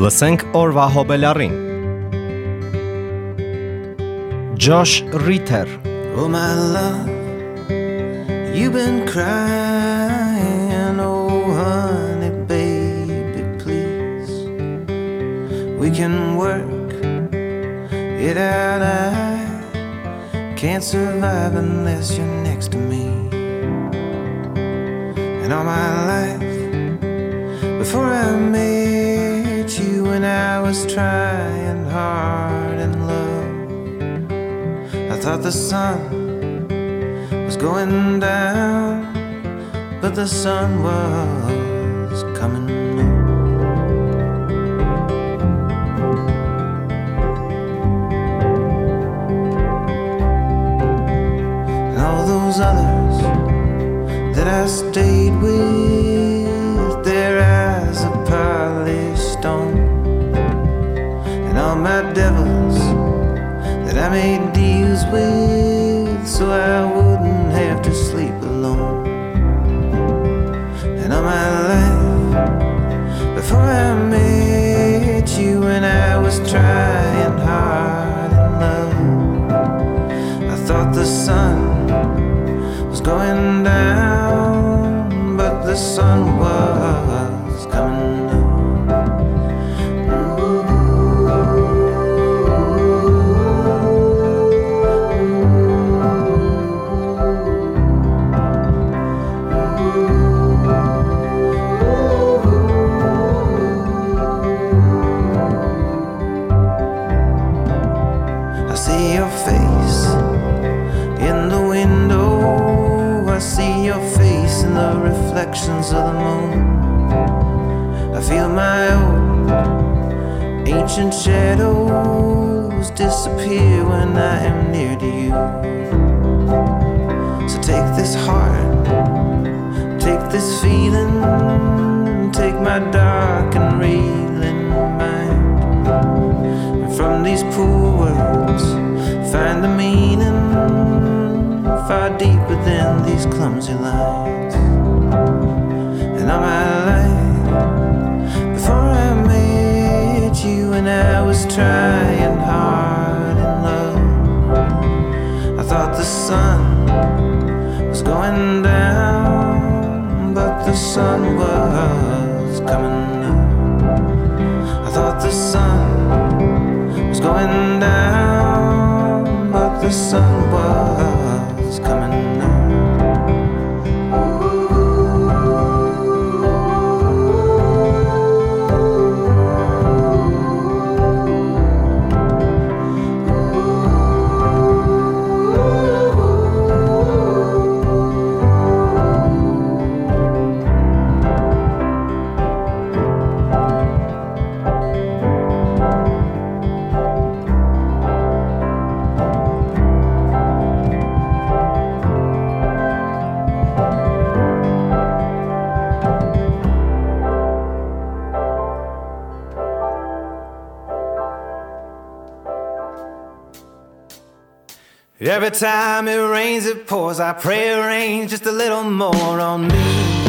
Vësenk Orva Hobelarin. Josh Ritter. Oh my love You've been crying. Oh honey baby please. We can work it out. I can't survive unless you're next to me. And all my life Before I made you, when I was trying hard in love, I thought the sun was going down, but the sun was of the moon. I feel my old ancient shadows disappear when I am near to you. So take this heart, take this feeling, take my dark and reeling mind. And from these poor words, find the meaning far deeper than these clumsy lines. All my life, before I met you, and I was trying hard in love, I thought the sun was going down, but the sun was coming up. I thought the sun was going down, but the sun was coming up. Every time it rains, it pours. I pray it rains just a little more on me.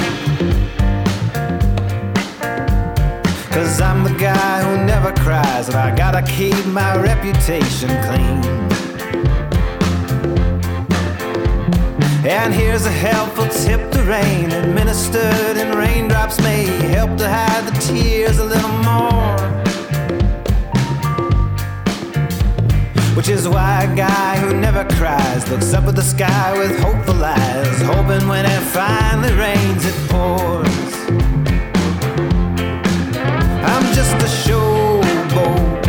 Cause I'm the guy who never cries, and I gotta keep my reputation clean. And here's a helpful tip the rain administered in raindrops may help to hide the tears a little more. Which is why a guy who never cries looks up at the sky with hopeful eyes, hoping when it finally rains, it pours. I'm just a showboat.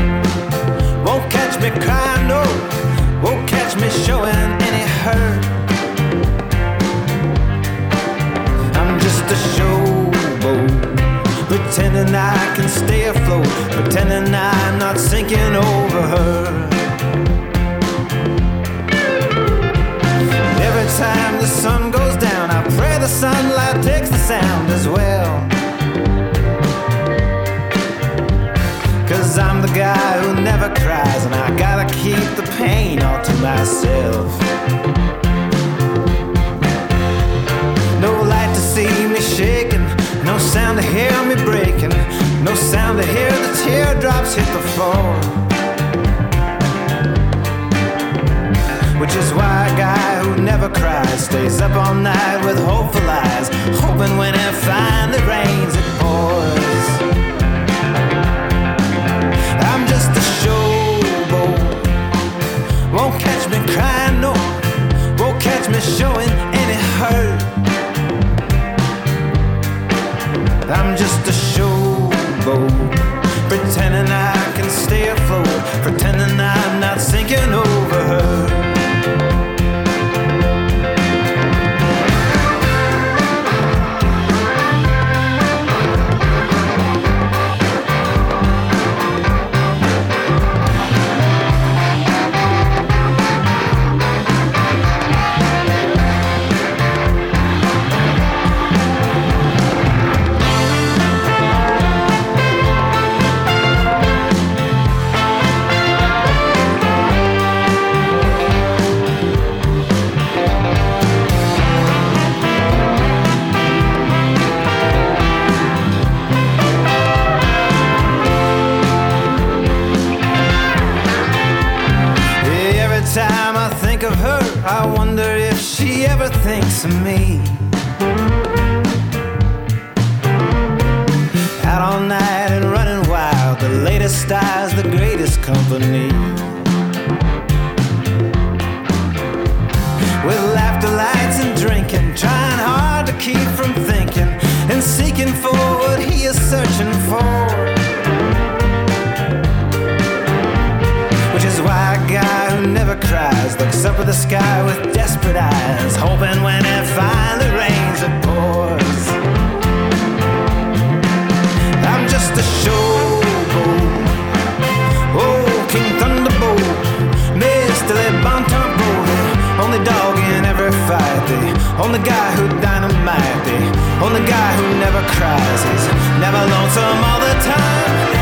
Won't catch me crying, no. Won't catch me showing any hurt. I'm just a showboat. Pretending I can stay afloat. Pretending I'm not sinking over her. The sun goes down, I pray the sunlight takes the sound as well. Cause I'm the guy who never cries, and I gotta keep the pain all to myself. No light to see me shaking, no sound to hear me breaking, no sound to hear the teardrops hit the floor. Which is why a guy who never cries stays up all night with hopeful eyes, hoping when it finally rains, it pours. I'm just a showboat. Won't catch me crying, no. Won't catch me showing any hurt. I'm just a showboat, pretending I can stay afloat, pretending I'm not sinking over thinks of me. Out all night and running wild, the latest style's the greatest company. With laughter, lights, and drinking, trying hard to keep from thinking and seeking for what he is searching for. Never cries looks up at the sky with desperate eyes, hoping when it finally rains it pours. I'm just a showboat, oh King Thunderbolt, Mr. Le Bon Tempo, only dog in every fight, the only guy who dynamite, the only guy who never cries, he's never lonesome all the time.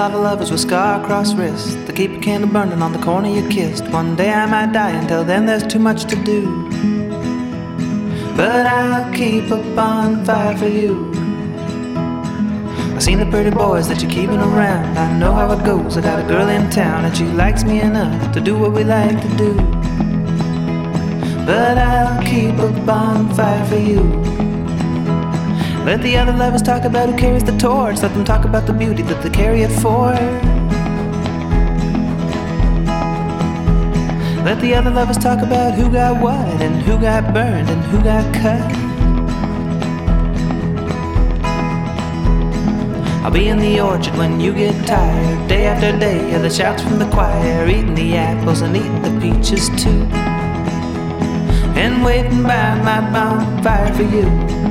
Lot of lovers with scar-crossed wrists. That keep a candle burning on the corner you kissed One day I might die, until then there's too much to do. But I'll keep a bonfire for you. I've seen the pretty boys that you're keeping around. I know how it goes, I got a girl in town And she likes me enough to do what we like to do. But I'll keep a bonfire for you let the other lovers talk about who carries the torch. Let them talk about the beauty that they carry it for. Let the other lovers talk about who got what and who got burned and who got cut. I'll be in the orchard when you get tired. Day after day, hear the shouts from the choir. Eating the apples and eating the peaches too. And waiting by my bonfire for you.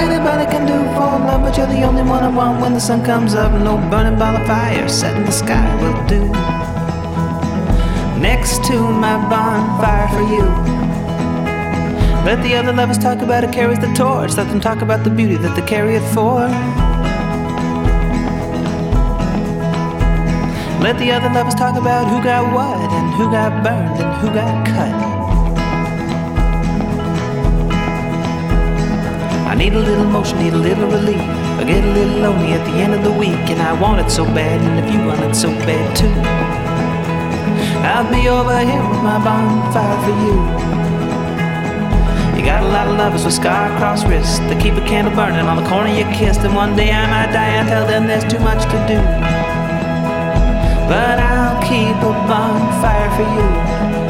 Anybody can do for love, but you're the only one I want when the sun comes up. No burning ball of fire set in the sky will do. Next to my bonfire for you. Let the other lovers talk about who carries the torch. Let them talk about the beauty that they carry it for. Let the other lovers talk about who got what and who got burned and who got cut. I need a little motion, need a little relief. I get a little lonely at the end of the week, and I want it so bad, and if you want it so bad too, I'll be over here with my bonfire for you. You got a lot of lovers with scar-crossed wrists that keep a candle burning on the corner you kissed. And one day I might die and tell them there's too much to do. But I'll keep a bonfire for you.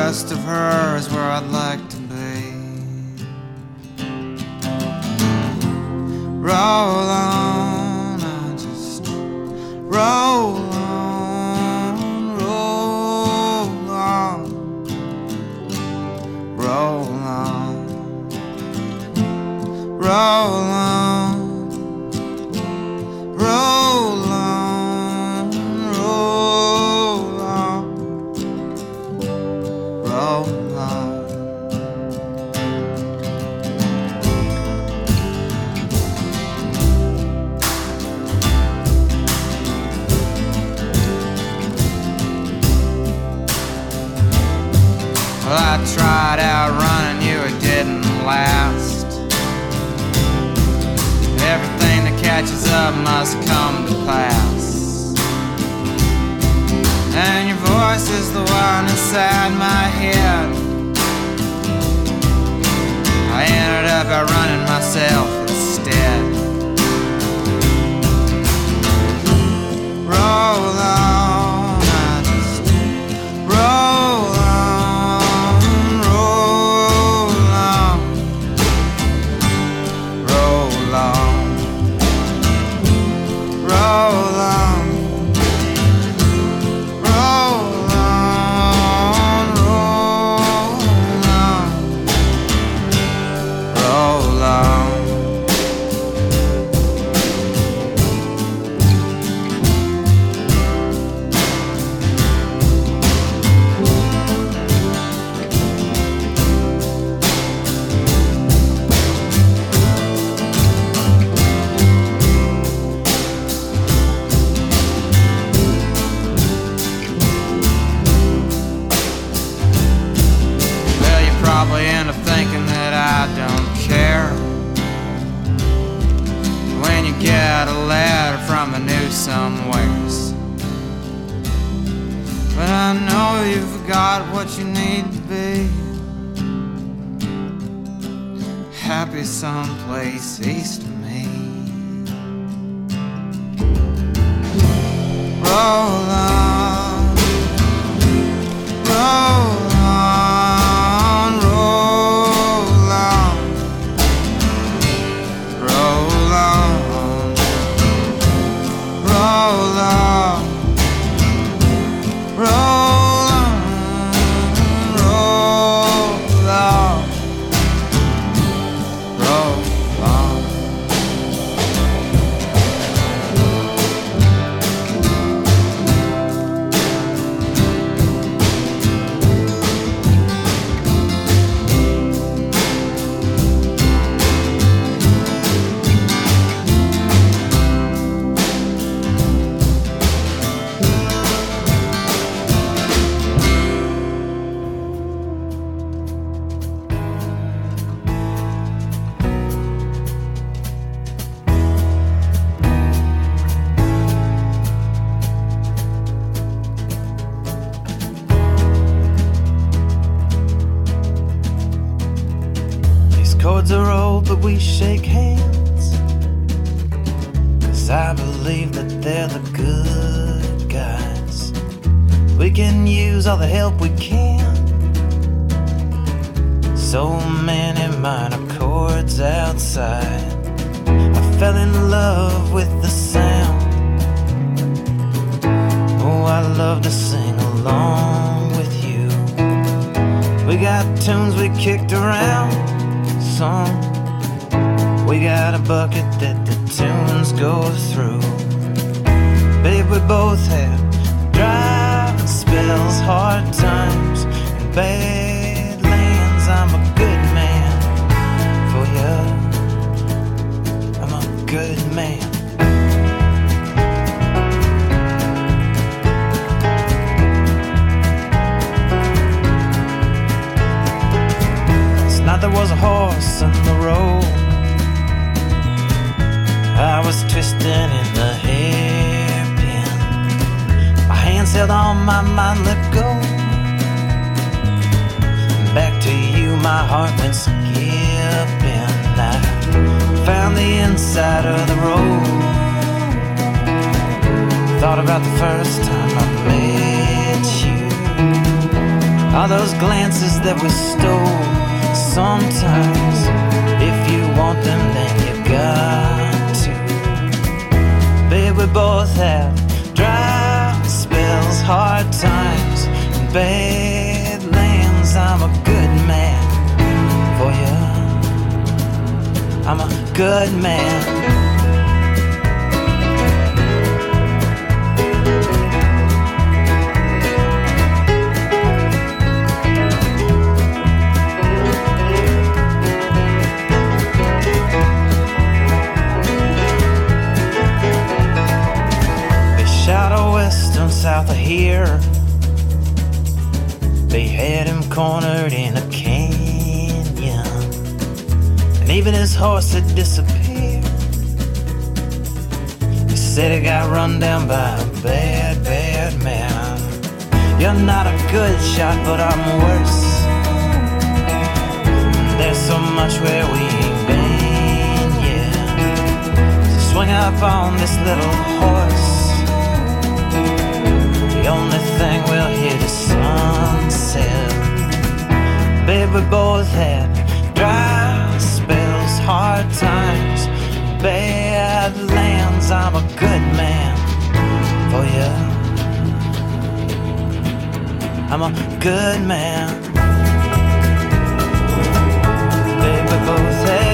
West of her is where I'd like to be. Roll on, I just roll on, roll on, roll on, roll on, Happy someplace east of me. Roll on, and bad lands. I'm a good man for you. I'm a good man. Last night there was a horse in the road. I was twisting in the hairpin. My hands held on, my mind let go. Back to you, my heart went skipping. I found the inside of the road. Thought about the first time I met you. All those glances that we stole. Sometimes, if you want them, then you got to. Babe, we both have dry spells, hard times, and bad I'm a good man. They western south of here. They had him cornered in a even his horse had disappeared. They said he got run down by a bad, bad man. You're not a good shot, but I'm worse. There's so much where we ain't been, yeah. So swing up on this little horse. The only thing we'll hear is sunset. Babe, we both had spells, hard times, bad lands. I'm a good man for you. I'm a good man. Baby, both had,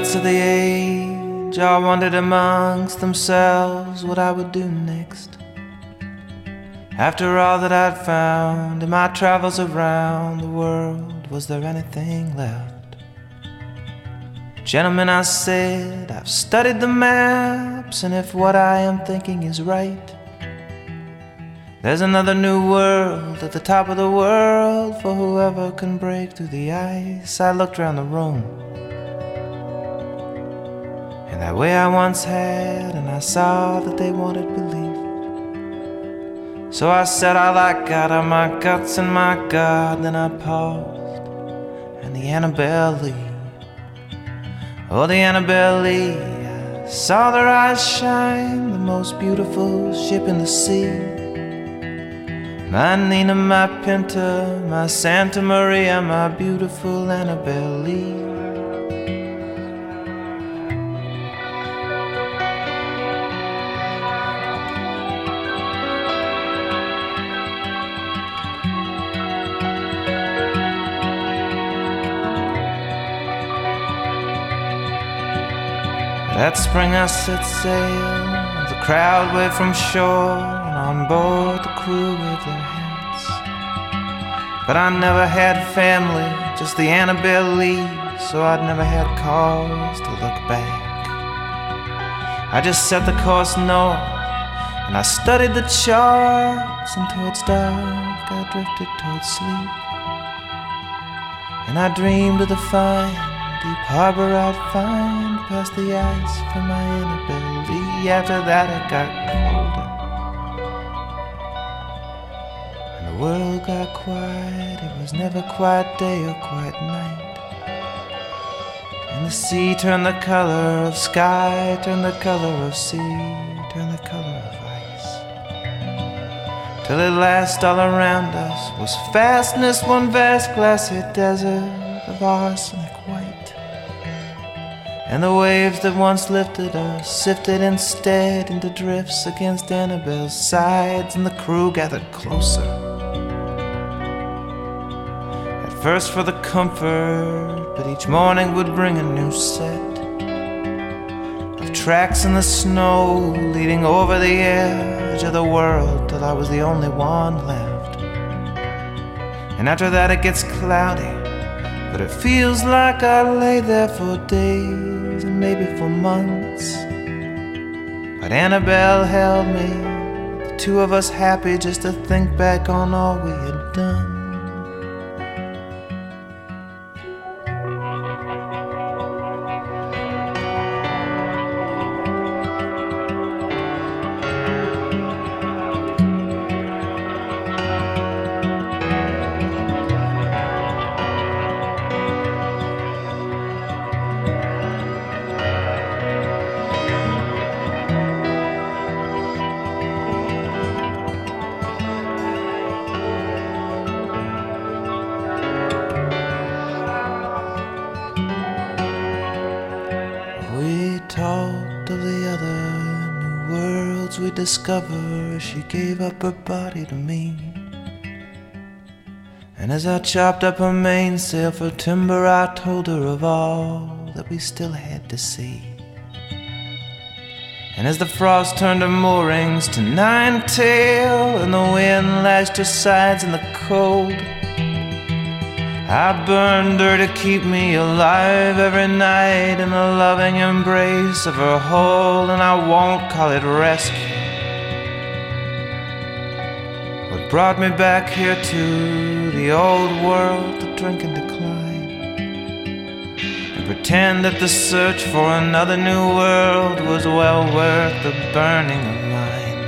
of the age all wondered amongst themselves what I would do next. After all that I'd found in my travels around the world, was there anything left? Gentlemen, I said, I've studied the maps, and if what I am thinking is right, there's another new world at the top of the world for whoever can break through the ice. I looked around the room. And that way I once had, and I saw that they wanted belief. So I said all I got are my guts and my God. Then I paused, and the Annabel Lee, oh, the Annabel Lee, I Saw their eyes shine, the most beautiful ship in the sea. My Nina, my Pinta, my Santa Maria, my beautiful Annabel Lee. That spring I set sail, the crowd waved from shore, and on board the crew waved their hands. But I never had family, just the Annabel Lee, so I'd never had cause to look back. I just set the course north, and I studied the charts, and towards dark I drifted towards sleep. And I dreamed of the fine deep harbor I'd find past the ice for my Annabel Lee. After that, it got colder, and the world got quiet. It was never quite day or quite night. And the sea turned the color of sky, turned the color of sea, turned the color of ice. Till at last, all around us was fastness, one vast glassy desert of Arctic and the waves that once lifted us sifted instead into drifts against Annabel's sides, and the crew gathered closer. At first for the comfort, but each morning would bring a new set of tracks in the snow leading over the edge of the world till I was the only one left. And after that, it gets cloudy, but it feels like I lay there for days maybe for months. But Annabel held me, the two of us happy just to think back on all we had done. Discover she gave up her body to me. And as I chopped up her mainsail for timber, I told her of all that we still had to see. And as the frost turned her moorings to nine tail, and the wind lashed her sides in the cold, I burned her to keep me alive every night in the loving embrace of her hold, and I won't call it rescue. Brought me back here to the old world to drink and decline and pretend that the search for another new world was well worth the burning of mine.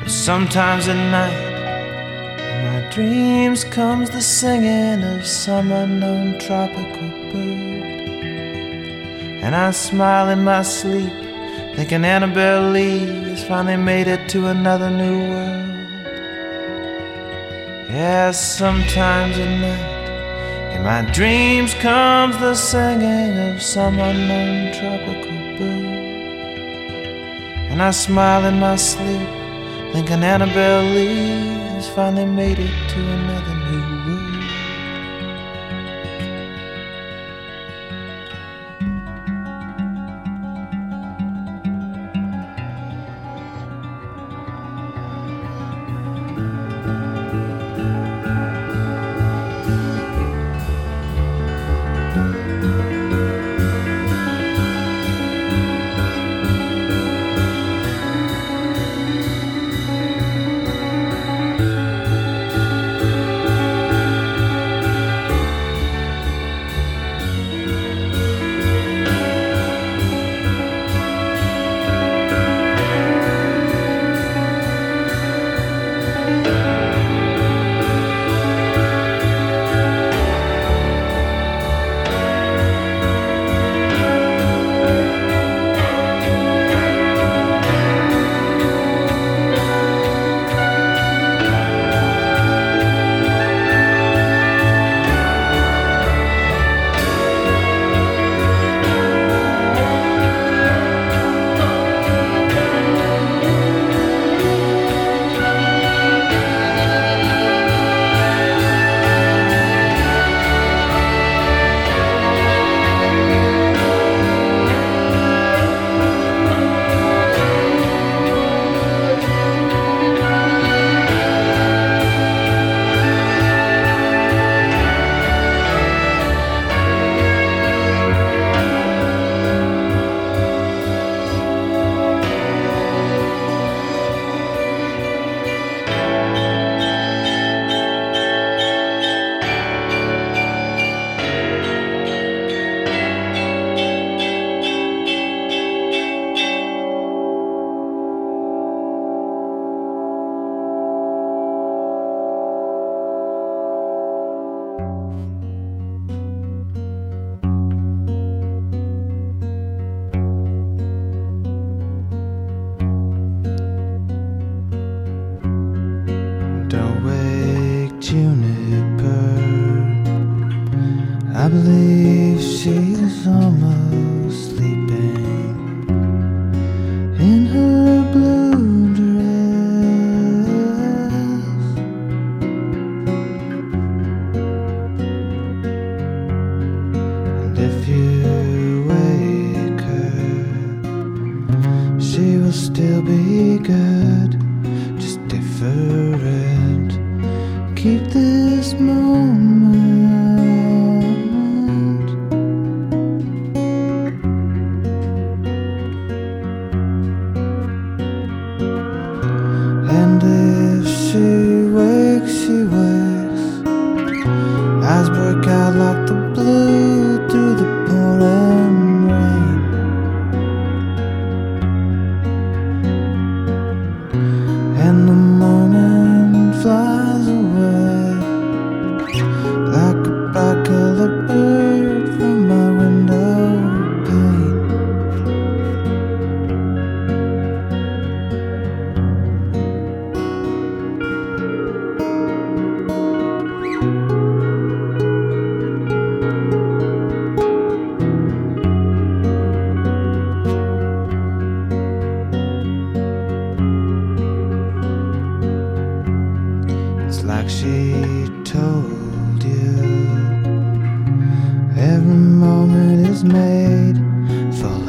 But sometimes at night, in my dreams comes the singing of some unknown tropical bird, and I smile in my sleep, thinking Annabel Lee finally made it to another new world. Yes, sometimes at night, in my dreams comes the singing of some unknown tropical bird. And I smile in my sleep, thinking Annabel Lee has finally made it to another new world. Moment is made full